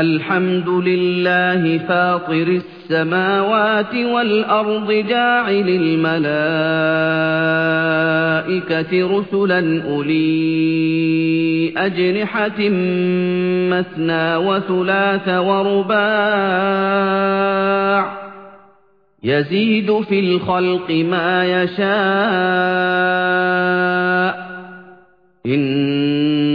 الْحَمْدُ لِلَّهِ فَاطِرِ السَّمَاوَاتِ وَالْأَرْضِ جَاعِلِ الْمَلَائِكَةِ رُسُلًا أُولِي أَجْنِحَةٍ مَّثْنَىٰ وَثُلَاثَ وَرُبَاعَ ۚ يَزِيدُ فِي الْخَلْقِ مَا يَشَاءُ ۚ إِنَّ